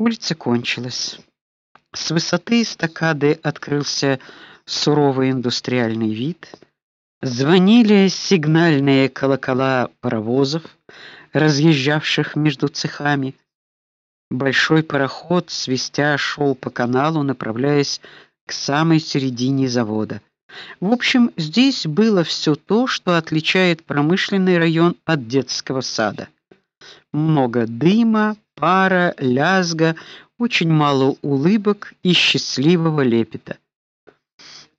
Улица кончилась. С высоты эстакады открылся суровый индустриальный вид. Звонили сигнальные колокола паровозов, разъезжавших между цехами. Большой пароход свистя шел по каналу, направляясь к самой середине завода. В общем, здесь было все то, что отличает промышленный район от детского сада. Много дыма, пара, лязга, очень мало улыбок и счастливого лепета.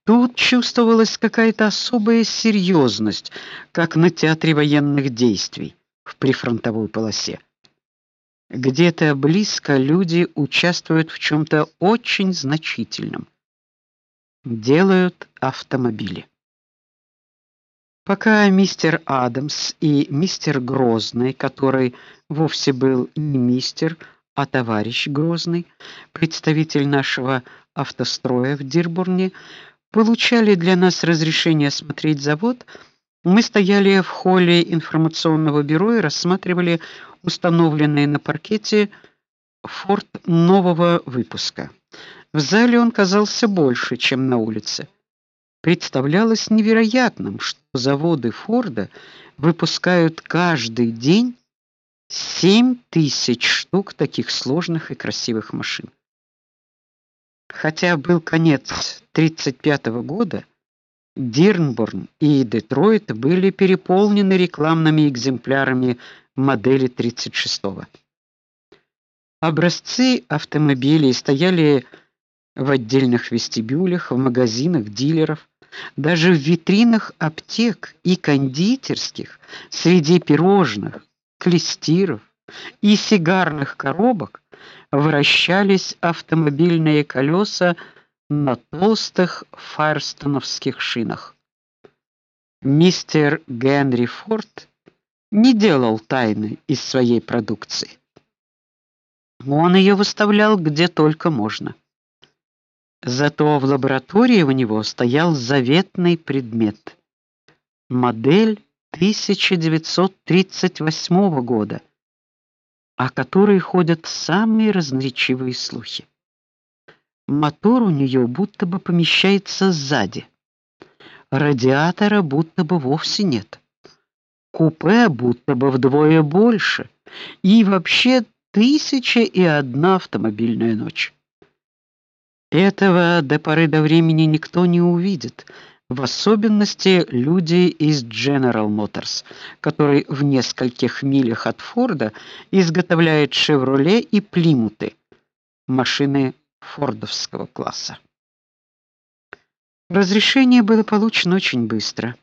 Тут чувствовалась какая-то особая серьезность, как на театре военных действий в прифронтовой полосе. Где-то близко люди участвуют в чем то очень значительном. Делают автомобили. Пока мистер Адамс и мистер Грозный, который вовсе был не мистер, а товарищ Грозный, представитель нашего автостроя в Дирбурне, получали для нас разрешение осмотреть завод, мы стояли в холле информационного бюро и рассматривали установленный на паркете Форд нового выпуска. В зале он казался больше, чем на улице. Представлялось невероятным, что заводы Форда выпускают каждый день семь тысяч штук таких сложных и красивых машин. Хотя был конец 35 -го года, Дирнборн и Детройт были переполнены рекламными экземплярами модели 36-го. Образцы автомобилей стояли в отдельных вестибюлях, в магазинах дилеров, даже в витринах аптек и кондитерских среди пирожных, клестиров и сигарных коробок вращались автомобильные колеса на толстых файрстоновских шинах. Мистер Генри Форд не делал тайны из своей продукции. Он ее выставлял где только можно. Зато в лаборатории у него стоял заветный предмет модель 1938 года, о которой ходят самые разноречивые слухи. Мотор у нее будто бы помещается сзади. Радиатора будто бы вовсе нет. Купе будто бы вдвое больше. И вообще тысяча и одна автомобильная ночь. Этого до поры до времени никто не увидит, в особенности люди из General Motors, который в нескольких милях от Форда изготовляет Chevrolet и Plymouth, машины фордовского класса. Разрешение было получено очень быстро.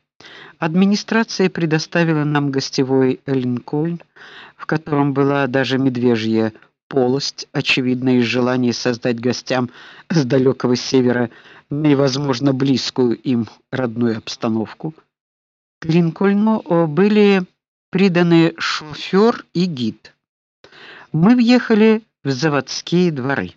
Администрация предоставила нам гостевой Линкольн, в котором была даже медвежья полость, очевидно из желания создать гостям с далекого севера невозможно близкую им родную обстановку. К Линкольну были приданы шофёр и гид. Мы въехали в заводские дворы.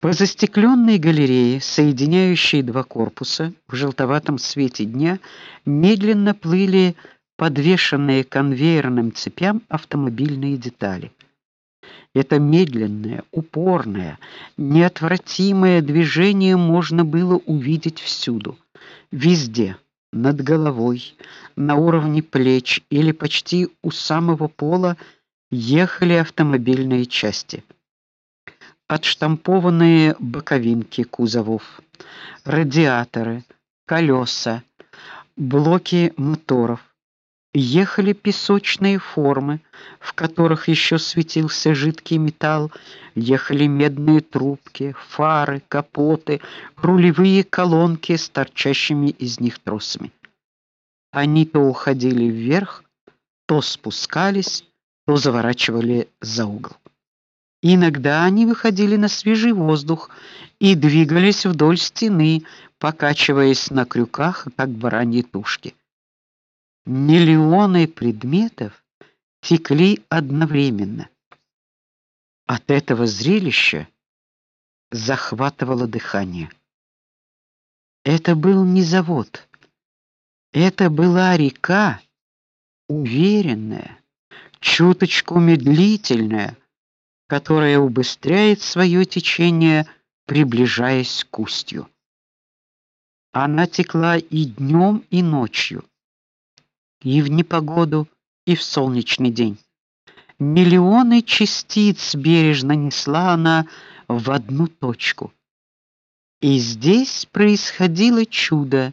По застекленной галерее, соединяющей два корпуса, в желтоватом свете дня медленно плыли подвешенные конвейерным цепям автомобильные детали. Это медленное, упорное, неотвратимое движение можно было увидеть всюду, везде, над головой, на уровне плеч или почти у самого пола ехали автомобильные части. Отштампованные боковинки кузовов, радиаторы, колеса, блоки моторов. Ехали песочные формы, в которых еще светился жидкий металл, ехали медные трубки, фары, капоты, рулевые колонки с торчащими из них тросами. Они то уходили вверх, то спускались, то заворачивали за угол. Иногда они выходили на свежий воздух и двигались вдоль стены, покачиваясь на крюках, как бараньи тушки. Миллионы предметов текли одновременно. От этого зрелища захватывало дыхание. Это был не завод. Это была река, уверенная, чуточку медлительная, которая убыстряет свое течение, приближаясь к устью. Она текла и днем, и ночью, и в непогоду, и в солнечный день. Миллионы частиц бережно несла она в одну точку. И здесь происходило чудо.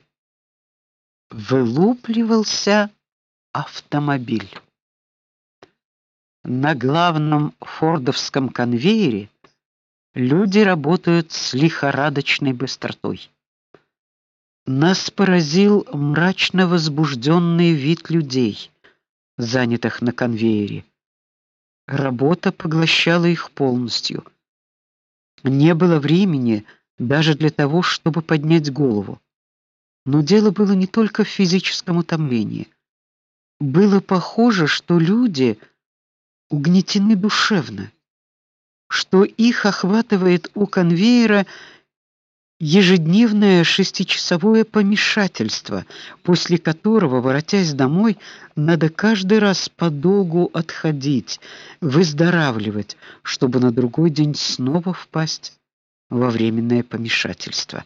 Вылупливался автомобиль. На главном фордовском конвейере люди работают с лихорадочной быстротой. Нас поразил мрачно возбужденный вид людей, занятых на конвейере. Работа поглощала их полностью. Не было времени даже для того, чтобы поднять голову. Но дело было не только в физическом утомлении. Было похоже, что люди угнетены душевно, что их охватывает у конвейера ежедневное шестичасовое помешательство, после которого, воротясь домой, надо каждый раз подолгу отходить, выздоравливать, чтобы на другой день снова впасть во временное помешательство.